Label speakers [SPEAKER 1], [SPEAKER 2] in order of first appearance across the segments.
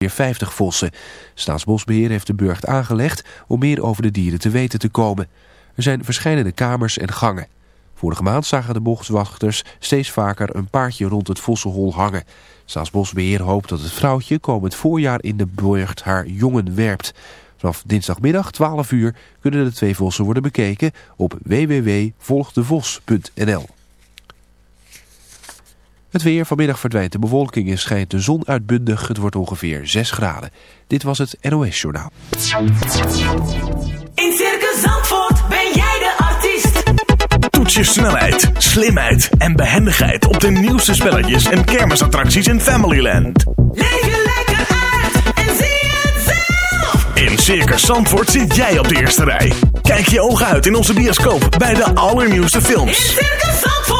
[SPEAKER 1] weer 50 vossen. Staatsbosbeheer heeft de burcht aangelegd om meer over de dieren te weten te komen. Er zijn verschillende kamers en gangen. Vorige maand zagen de boswachters steeds vaker een paardje rond het vossenhol hangen. Staatsbosbeheer hoopt dat het vrouwtje komend voorjaar in de burcht haar jongen werpt. Vanaf dinsdagmiddag 12 uur kunnen de twee vossen worden bekeken op www.volgdevos.nl. Het weer. Vanmiddag verdwijnt de bewolking en schijnt de zon uitbundig. Het wordt ongeveer 6 graden. Dit was het NOS Journaal.
[SPEAKER 2] In Circus Zandvoort ben jij de artiest.
[SPEAKER 3] Toets je snelheid, slimheid en behendigheid op de nieuwste spelletjes en kermisattracties in Familyland.
[SPEAKER 2] Leef je lekker uit en zie het zelf.
[SPEAKER 3] In Circus Zandvoort zit jij op de eerste rij. Kijk je ogen uit in onze bioscoop bij de allernieuwste
[SPEAKER 2] In
[SPEAKER 3] films.
[SPEAKER 2] Circus Zandvoort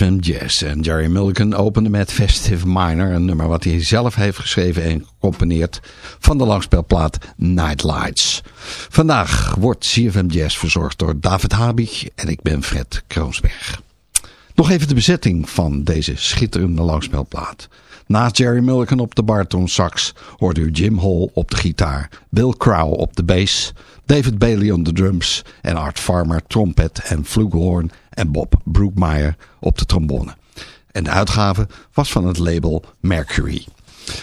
[SPEAKER 4] ZFM Jazz. En Jerry Mulligan opende met Festive Minor. Een nummer wat hij zelf heeft geschreven en gecomponeerd van de langspelplaat Night Lights. Vandaag wordt ZFM Jazz verzorgd door David Habig en ik ben Fred Kroonsberg. Nog even de bezetting van deze schitterende langspelplaat. Naast Jerry Mulligan op de bariton sax hoort u Jim Hall op de gitaar, Bill Crow op de bass, David Bailey on de drums en Art Farmer trompet en flugelhorn en Bob Brookmeyer op de trombone. En de uitgave was van het label Mercury.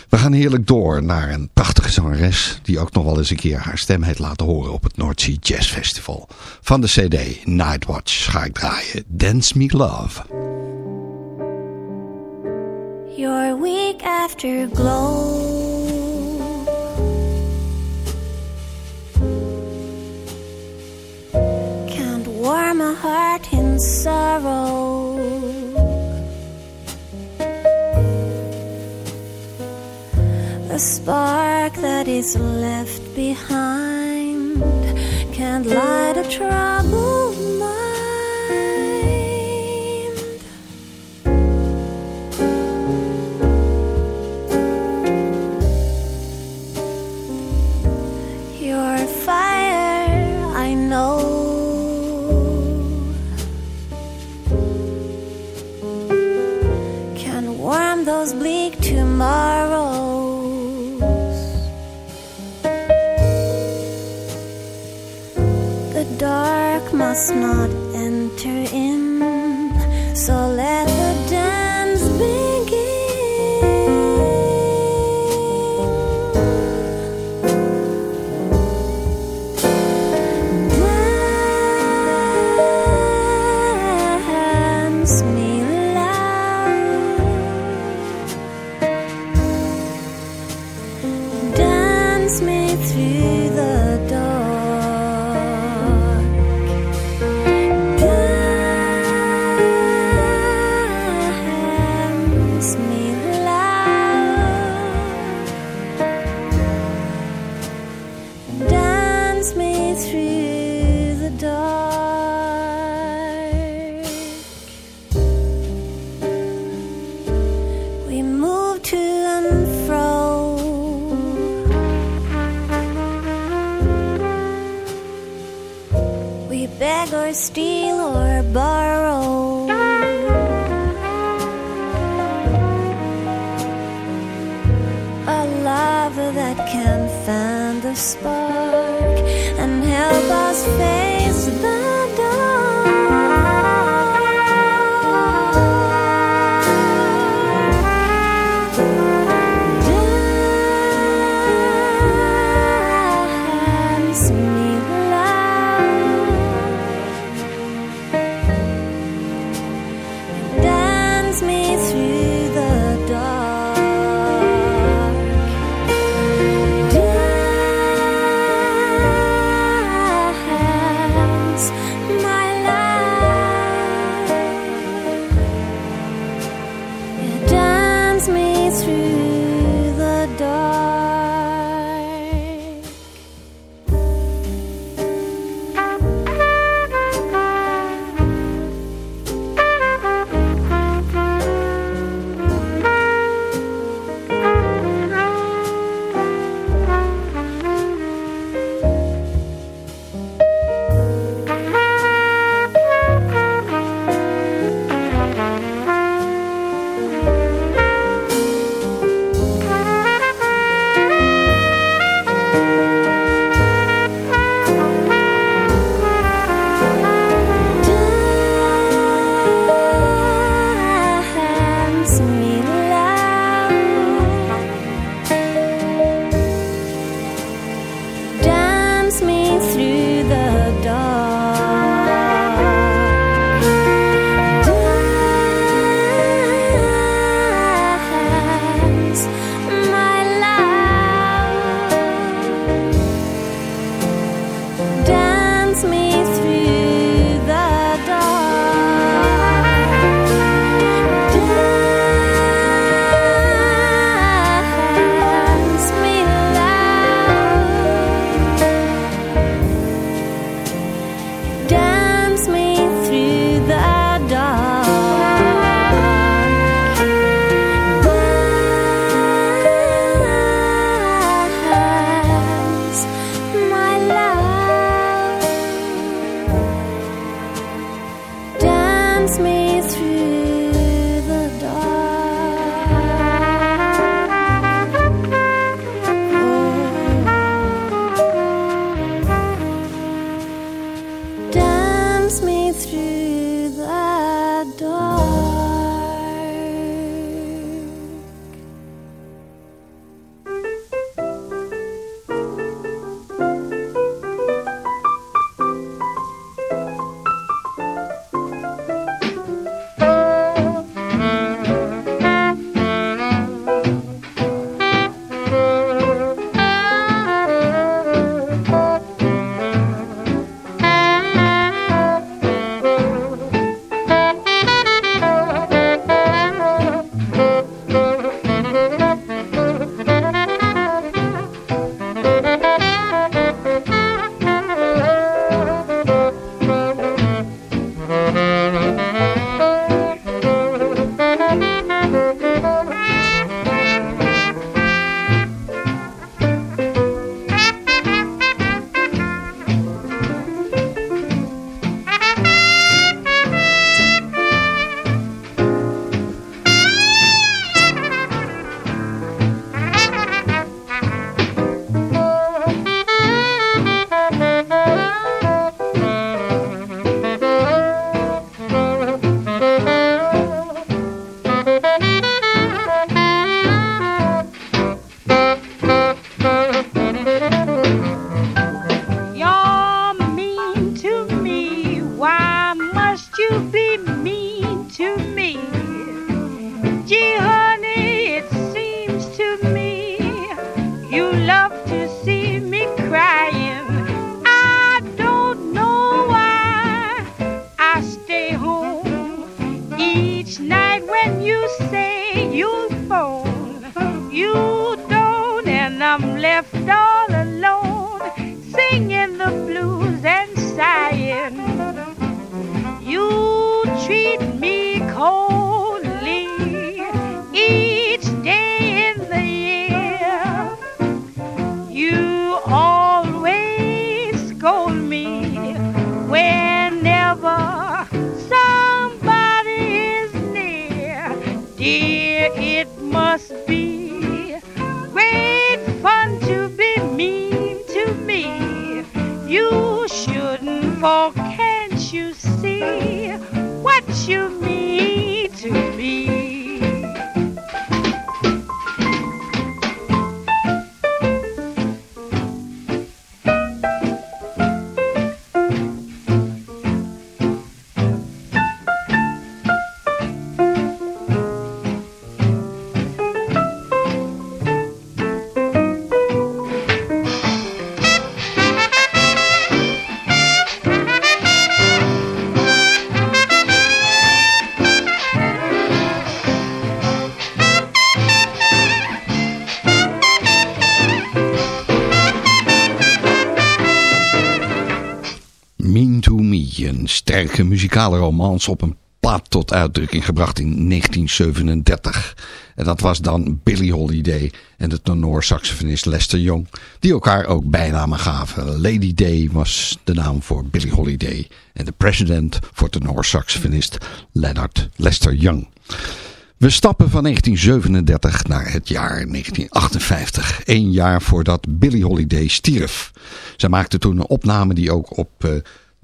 [SPEAKER 4] We gaan heerlijk door naar een prachtige zangeres die ook nog wel eens een keer haar stem heeft laten horen op het North Sea Jazz Festival. Van de cd Nightwatch ga ik draaien Dance Me Love.
[SPEAKER 5] Your week afterglow. Can't heart in sorrow. The spark that is left behind can't light a troubled mind. Tomorrows. The dark must not enter in, so let
[SPEAKER 6] you mean
[SPEAKER 4] muzikale romans op een plaat tot uitdrukking gebracht in 1937. En dat was dan Billie Holiday en de tenor-saxofonist Lester Young, die elkaar ook bijnamen gaven. Lady Day was de naam voor Billie Holiday en de president voor tenor-saxofonist Leonard Lester Young. We stappen van 1937 naar het jaar 1958. Eén jaar voordat Billie Holiday stierf. Zij maakte toen een opname die ook op eh,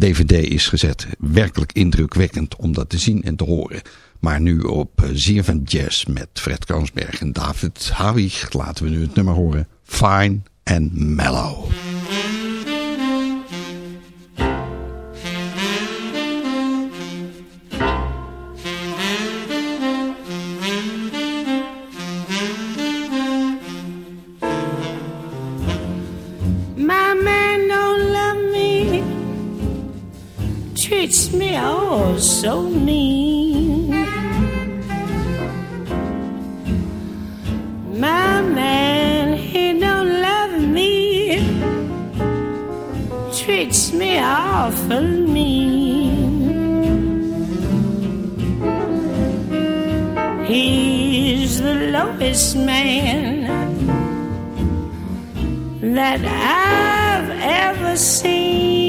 [SPEAKER 4] DVD is gezet. Werkelijk indrukwekkend om dat te zien en te horen. Maar nu op uh, ZFM Jazz met Fred Kroonsberg en David Hawig laten we nu het nummer horen. Fine and Mellow.
[SPEAKER 6] Treats me oh so mean. My man, he don't love me, treats me awful mean. He's the lowest man that I've ever seen.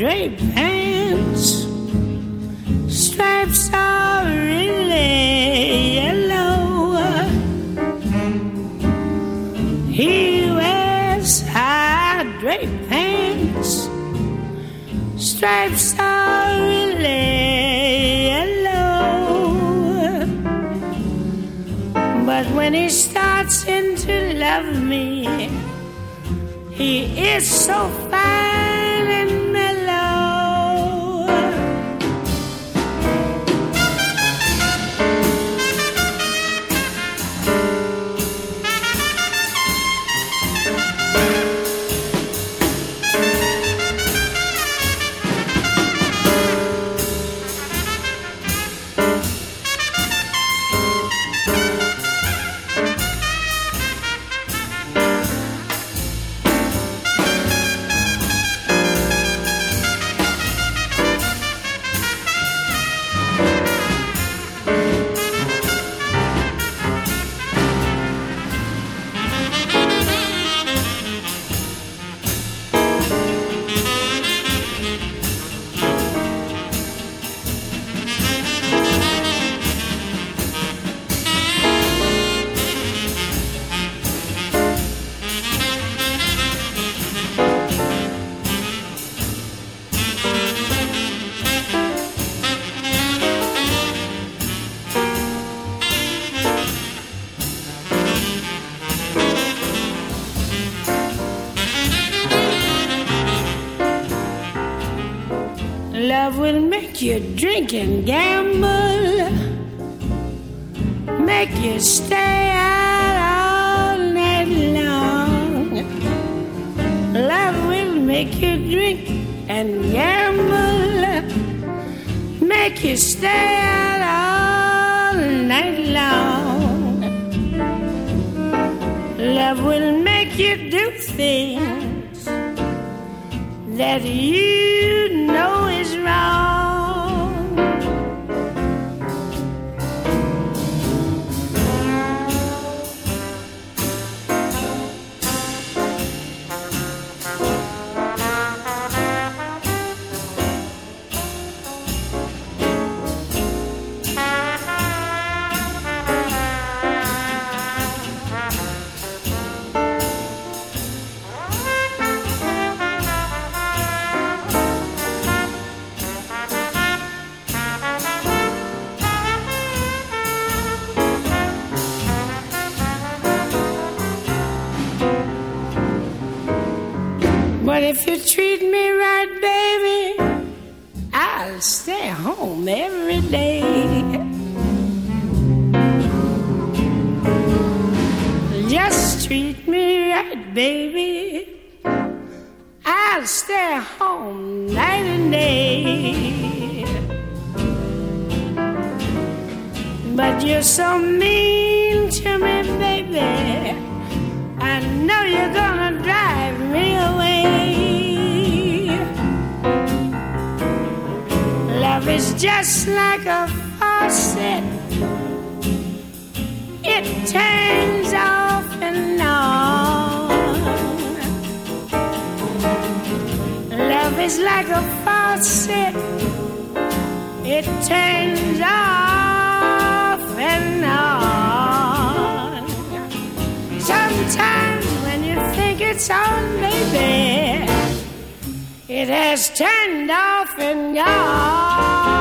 [SPEAKER 6] Draped pants. Stripes are really yellow. He wears high draped pants. Stripes are really yellow. But when he starts in to love me, he is so fine you drink and gamble, make you stay out all night long. Love will make you drink and gamble, make you stay out all night long. Love will make you do things that you know if you treat me right, baby, I'll stay home every day. Just treat me right, baby. I'll stay home night and day. But you're so mean just like a faucet, it turns off and on. Love is like a faucet, it turns off and on. Sometimes when you think it's on, baby, it has turned off and gone.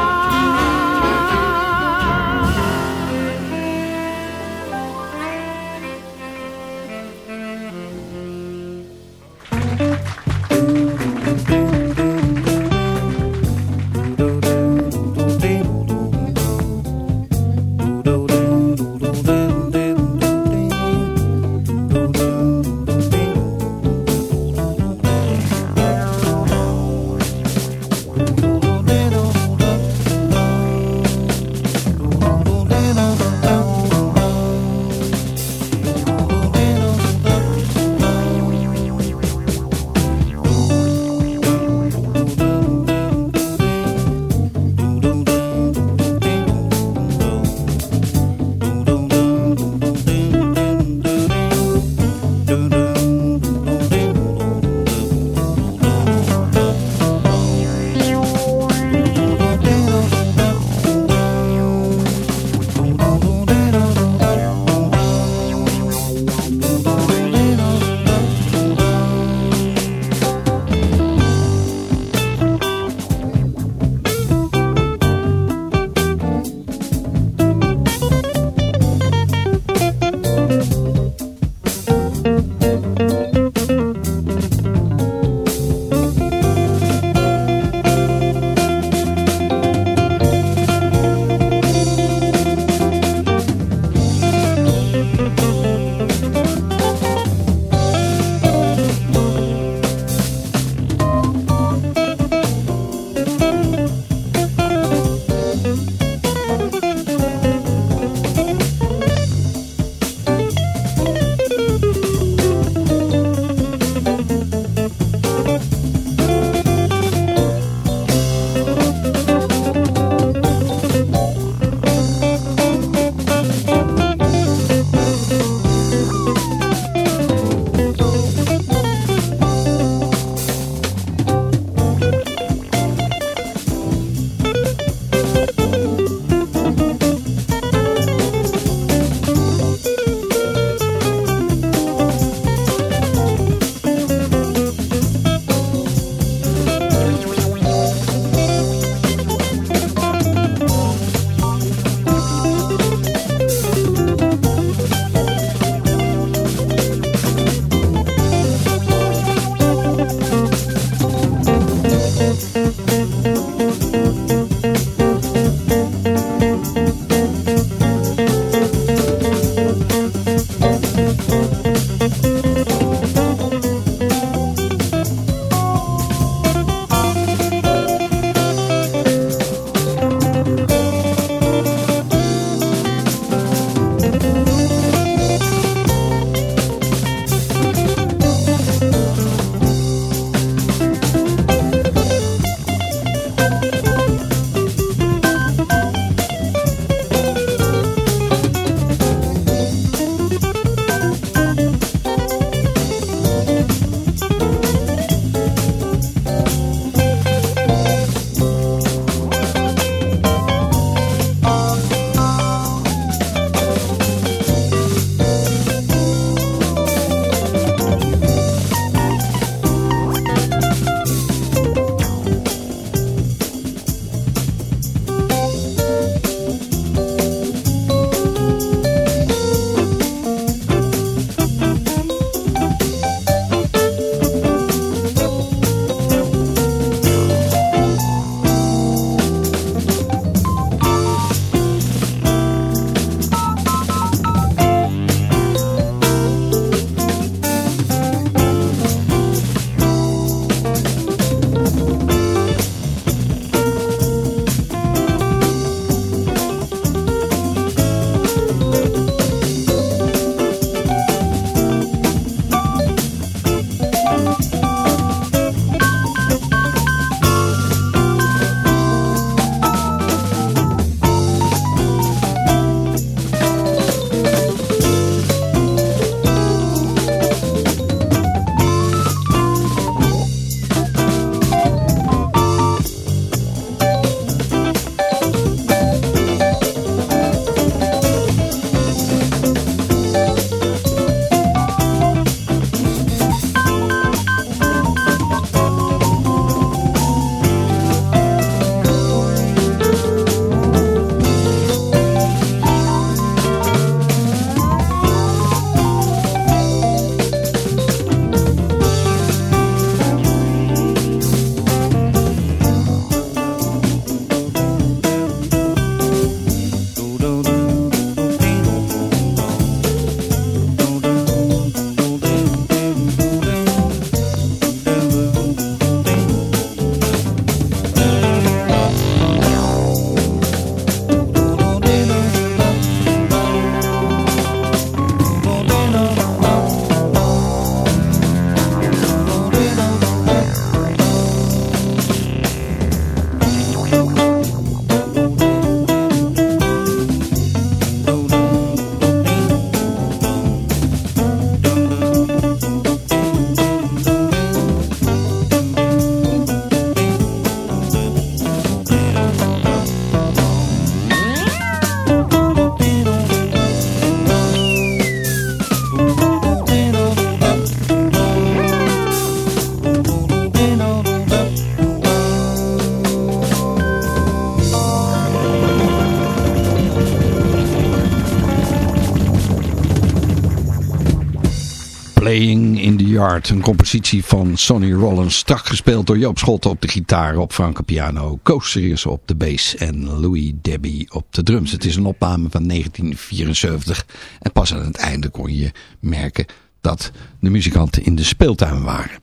[SPEAKER 4] Een compositie van Sonny Rollins. Strak gespeeld door Joop Schotten op de gitaar, op Franke piano. Serious op de bass en Louis Debbie op de drums. Het is een opname van 1974. En pas aan het einde kon je merken dat de muzikanten in de speeltuin waren.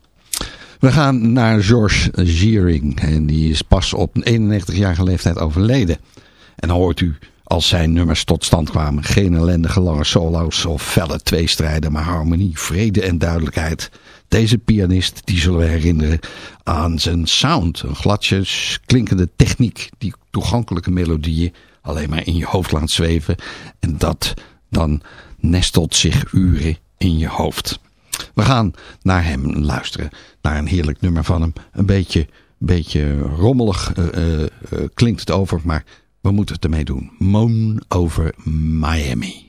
[SPEAKER 4] We gaan naar George Giering. En die is pas op 91-jarige leeftijd overleden. En dan hoort u als zijn nummers tot stand kwamen. Geen ellendige lange solo's of felle tweestrijden, maar harmonie, vrede en duidelijkheid. Deze pianist die zullen we herinneren aan zijn sound. Een gladjes klinkende techniek, die toegankelijke melodieën alleen maar in je hoofd laat zweven. En dat dan nestelt zich uren in je hoofd. We gaan naar hem luisteren. Naar een heerlijk nummer van hem. Een beetje, beetje rommelig uh, uh, uh, klinkt het over, maar we moeten het ermee doen. Moan over Miami.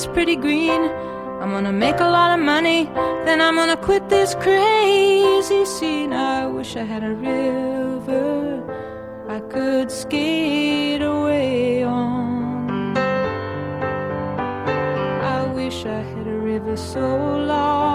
[SPEAKER 5] is pretty green. I'm gonna make a lot of money, then I'm gonna quit this crazy scene. I wish I had a river I could skate away on. I wish I had a river so long.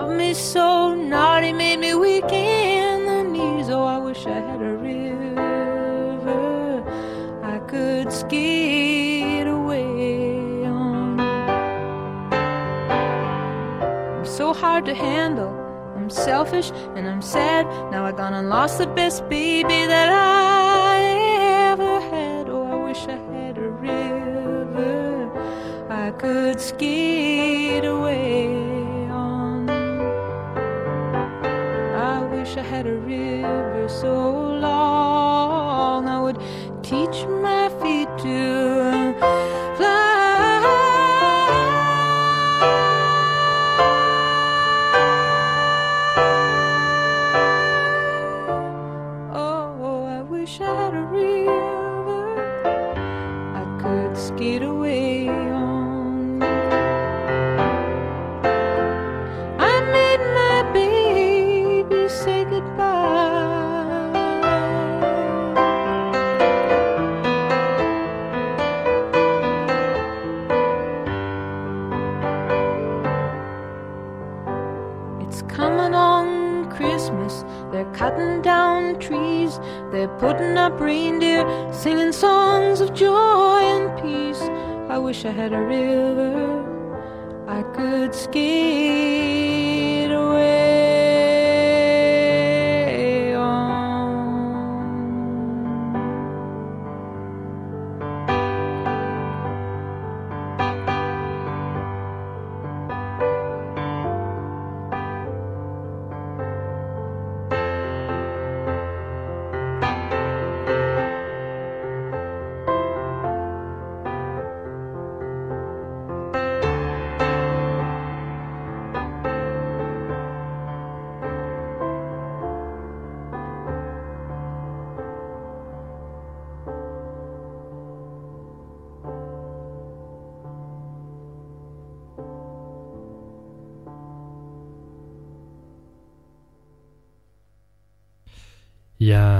[SPEAKER 5] Loved me so. naughty, made me weak in the knees. Oh, I wish I had a river I could skate away on. I'm so hard to handle. I'm selfish and I'm sad. Now I gone and lost the best baby that I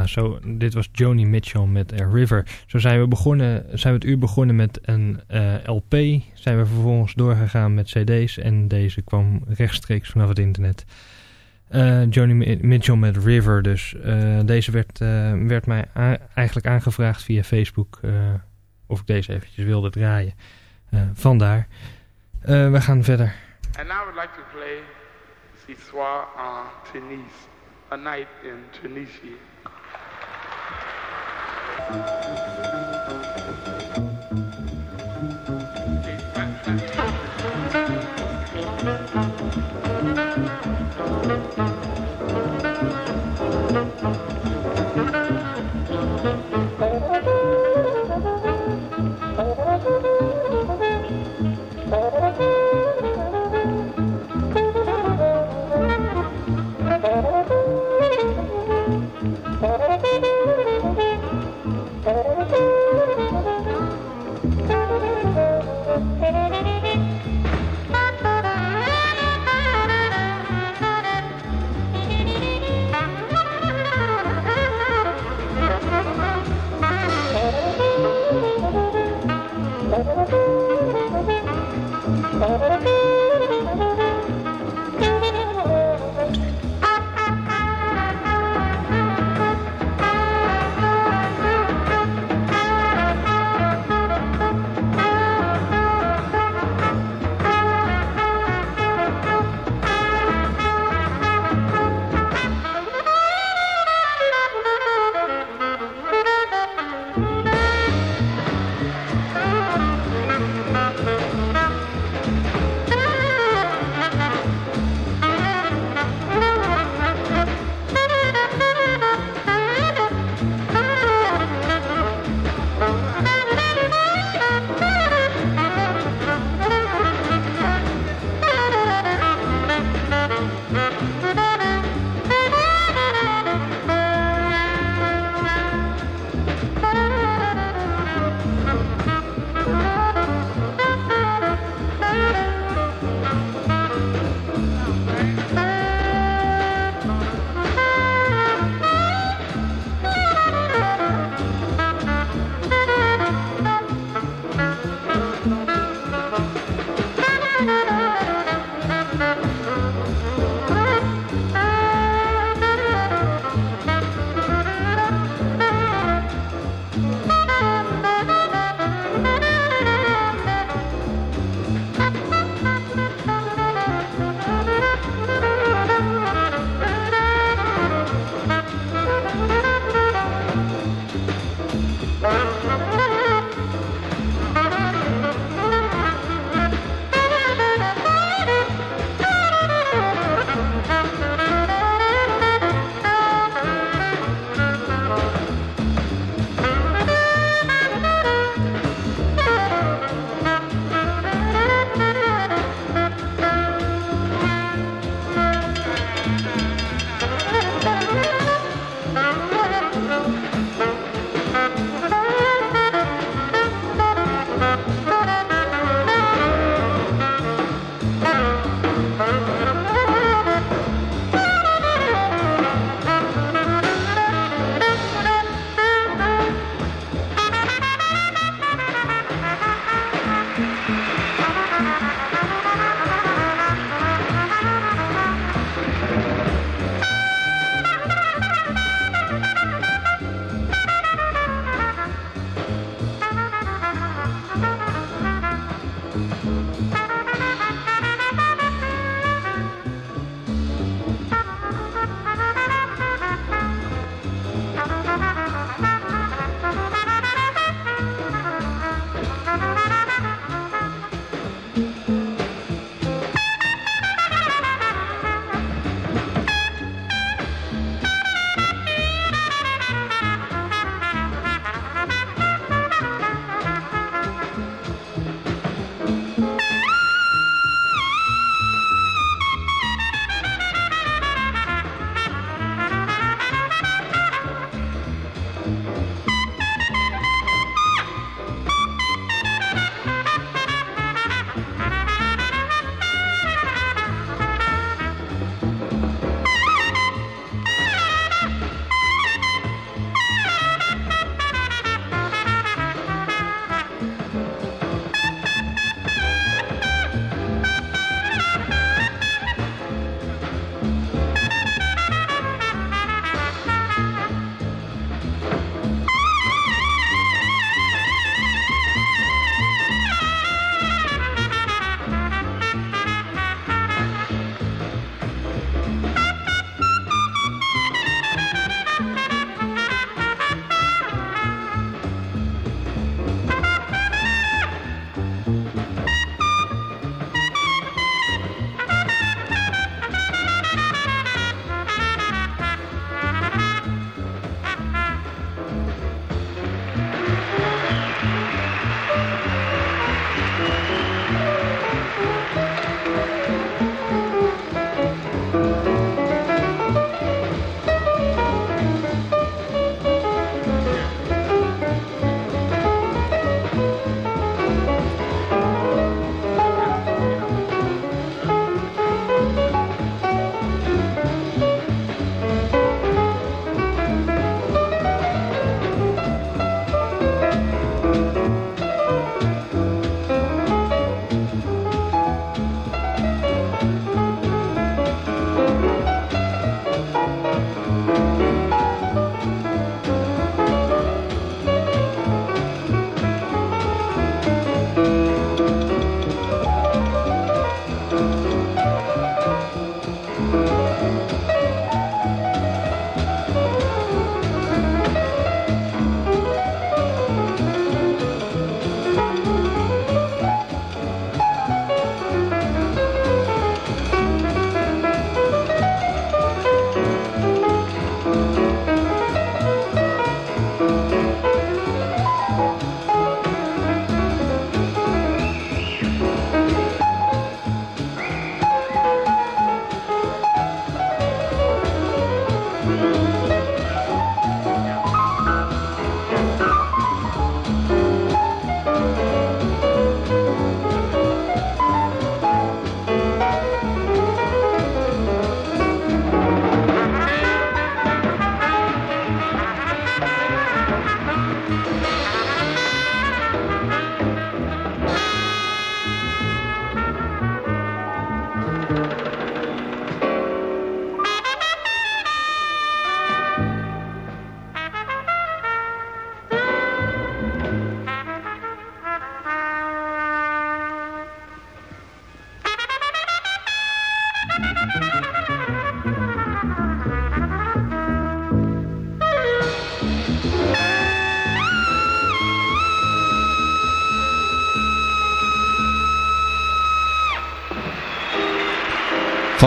[SPEAKER 7] zo, dit was Joni Mitchell met River. Zo zijn we, begonnen, zijn we het uur begonnen met een eh, LP. Zijn we vervolgens doorgegaan met CD's. En deze kwam rechtstreeks vanaf het internet. Eh Joni Mi- Mitchell met River. Dus eh, deze werd, werd mij eigenlijk aangevraagd via Facebook. of ik deze eventjes wilde draaien. Vandaar. We gaan verder.
[SPEAKER 8] And I would like to play soir en Tunis, a night in Tunisia.
[SPEAKER 5] Thank you.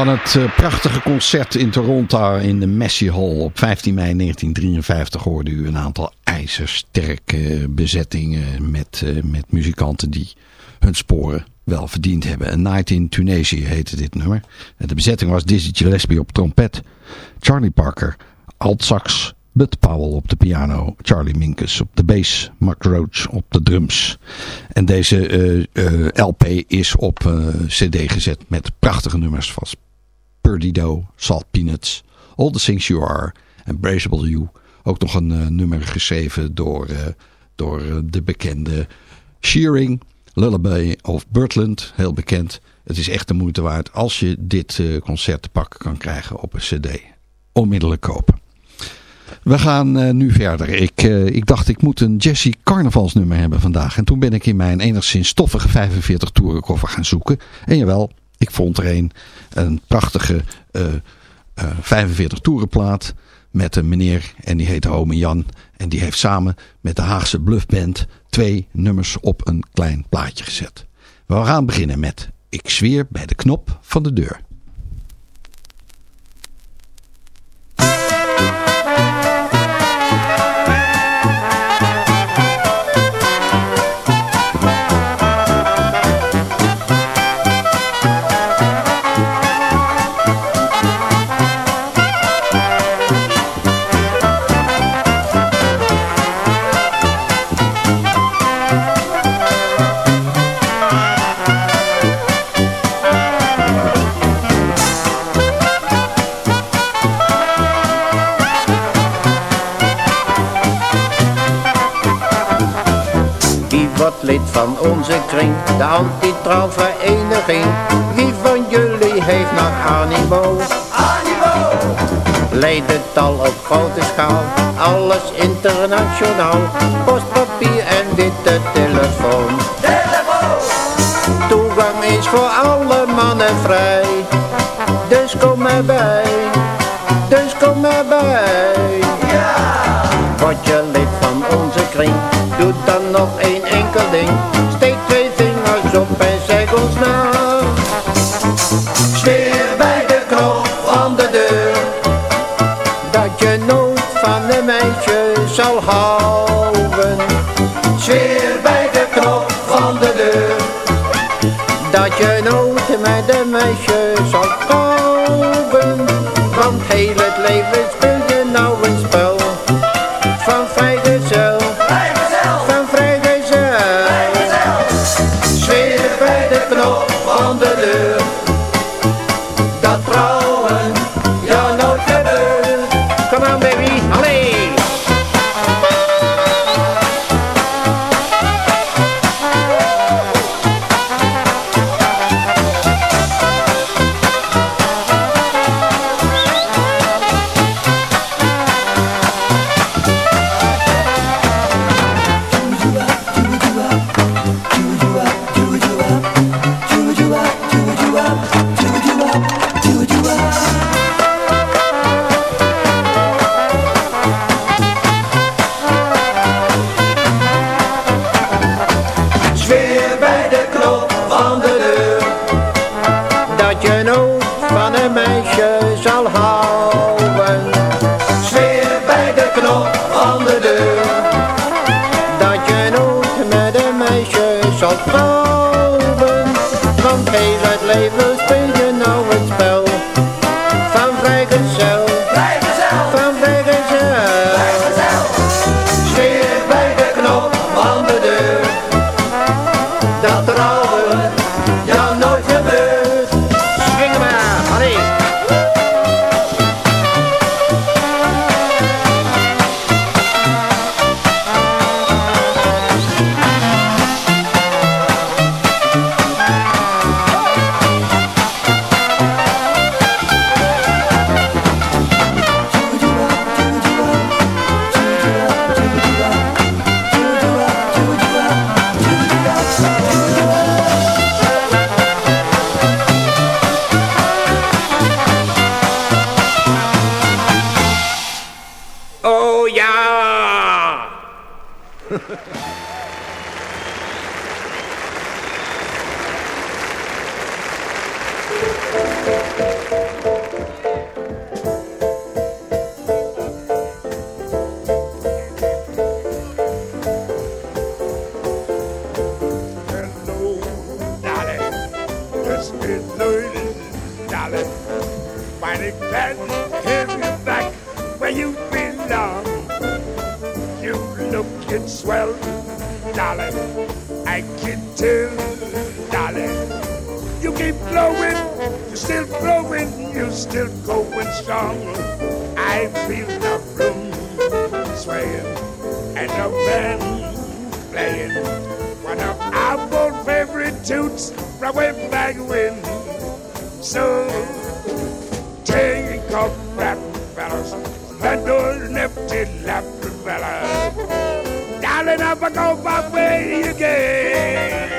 [SPEAKER 4] Van het eh, prachtige concert in Toronto in de Massey Hall op 15 mei 1953 hoorde u een aantal ijzersterke bezettingen met, eh, met muzikanten die hun sporen wel verdiend hebben. A Night in Tunisia heette dit nummer. De bezetting was Dizzy Gillespie op trompet, Charlie Parker, altsax, Bud Powell op de piano, Charlie Minkus op de bass, Mark Roach op de drums. En deze eh, LP is op cd gezet met prachtige nummers van Perdido, Salt Peanuts, All the Things You Are en Braceable You. Ook nog een nummer geschreven door, door de bekende Shearing, Lullaby of Birdland, heel bekend. Het is echt de moeite waard als je dit concert te pakken kan krijgen op een cd. Onmiddellijk kopen. We gaan nu verder. Ik, ik dacht ik moet een Jesse carnavalsnummer hebben vandaag. En toen ben ik in mijn enigszins stoffige 45 toerenkoffer gaan zoeken. En jawel, ik vond er een. Een prachtige uh, 45 toerenplaat. Met een meneer en die heet Home Jan. En die heeft samen met de Haagse Bluffband twee nummers op een klein plaatje gezet. We gaan beginnen met Ik zweer bij de knop van de deur.
[SPEAKER 9] Van onze kring, de anti-trouwvereniging. Wie van jullie heeft nog animo? Animo! Leid het al op grote schaal, alles internationaal. Postpapier en witte telefoon. Telefoon! Toegang is voor alle mannen vrij. Dus kom erbij, dus kom erbij. Ja! Word je lid van onze kring, doe dan nog één enkel ding. Steek twee vingers op en zeg ons na. Zweer bij de knop van de deur, dat je nooit van een meisje zal houden. Zweer bij de knop van de deur, dat je nooit met een meisje zal komen. Want heel het leven speel you belong. You
[SPEAKER 10] looking swell, darling. I can tell, darling. You keep blowing, you still blowing, you still going strong. I feel the room swaying and the band playing one of our old favorite tunes from way back when. So take shadows nifty left fella. Darling, I go my way again.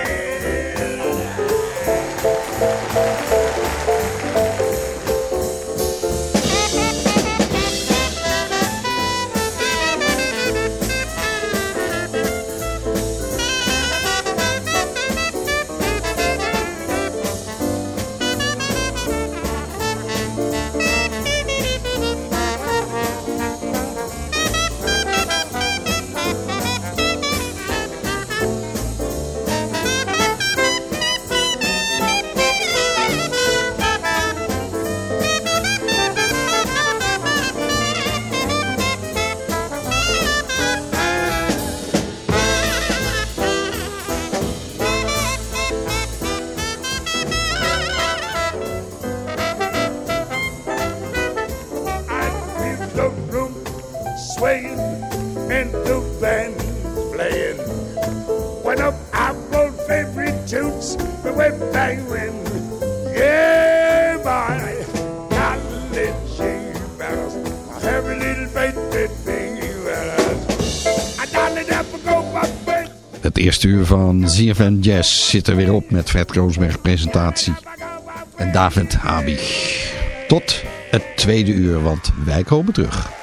[SPEAKER 4] van ZFM Jazz zit er weer op met Fred Kroosberg presentatie en David Habig. Tot het tweede uur, want wij komen terug.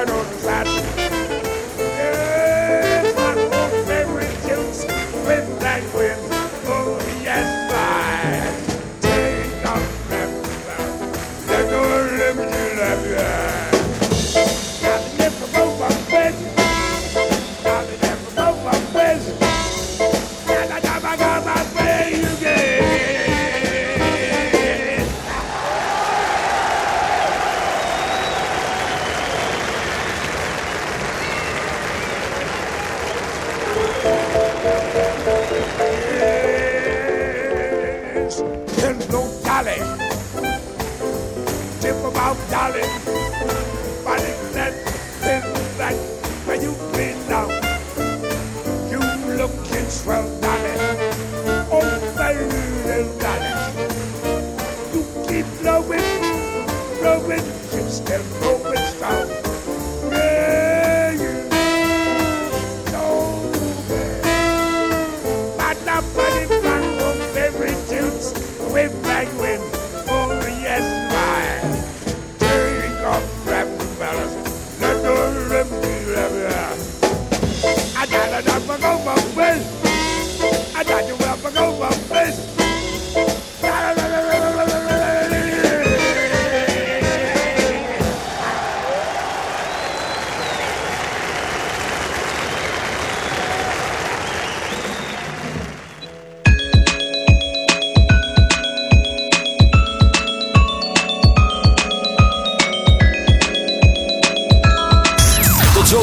[SPEAKER 10] I don't cry.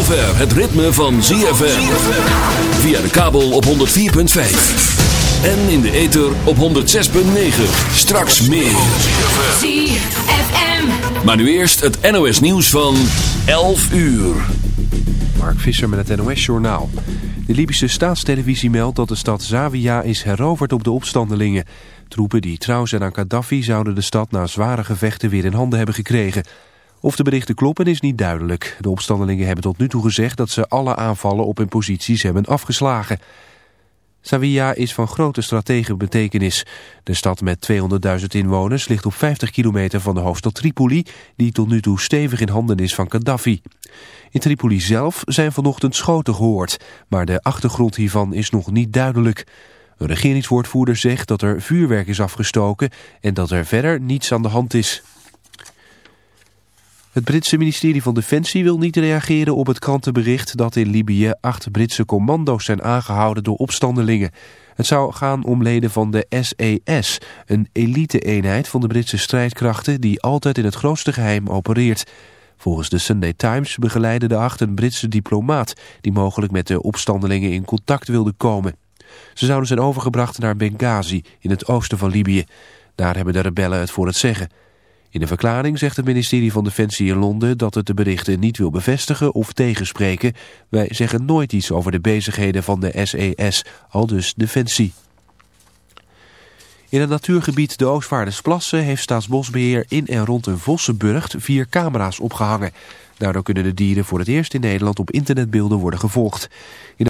[SPEAKER 11] Zover het ritme van ZFM. Via de kabel op 104.5. En in de ether op 106.9. Straks meer.
[SPEAKER 12] ZFM.
[SPEAKER 11] Maar nu eerst het NOS nieuws van 11 uur.
[SPEAKER 1] Mark Visser met het NOS-journaal. De Libische staatstelevisie meldt dat de stad Zawiya is heroverd op de opstandelingen. Troepen die trouw zijn aan Gaddafi zouden de stad na zware gevechten weer in handen hebben gekregen. Of de berichten kloppen is niet duidelijk. De opstandelingen hebben tot nu toe gezegd dat ze alle aanvallen op hun posities hebben afgeslagen. Zawiya is van grote strategische betekenis. De stad met 200.000 inwoners ligt op 50 kilometer van de hoofdstad Tripoli... die tot nu toe stevig in handen is van Gaddafi. In Tripoli zelf zijn vanochtend schoten gehoord... maar de achtergrond hiervan is nog niet duidelijk. Een regeringswoordvoerder zegt dat er vuurwerk is afgestoken... en dat er verder niets aan de hand is. Het Britse ministerie van Defensie wil niet reageren op het krantenbericht dat in Libië acht Britse commando's zijn aangehouden door opstandelingen. Het zou gaan om leden van de SES, een elite-eenheid van de Britse strijdkrachten die altijd in het grootste geheim opereert. Volgens de Sunday Times begeleidde de acht een Britse diplomaat die mogelijk met de opstandelingen in contact wilde komen. Ze zouden zijn overgebracht naar Benghazi in het oosten van Libië. Daar hebben de rebellen het voor het zeggen. In een verklaring zegt het ministerie van Defensie in Londen dat het de berichten niet wil bevestigen of tegenspreken. Wij zeggen nooit iets over de bezigheden van de SES, al dus Defensie. In het natuurgebied de Oostvaardersplassen heeft Staatsbosbeheer in en rond een Vossenburgt vier camera's opgehangen. Daardoor kunnen de dieren voor het eerst in Nederland op internetbeelden worden gevolgd.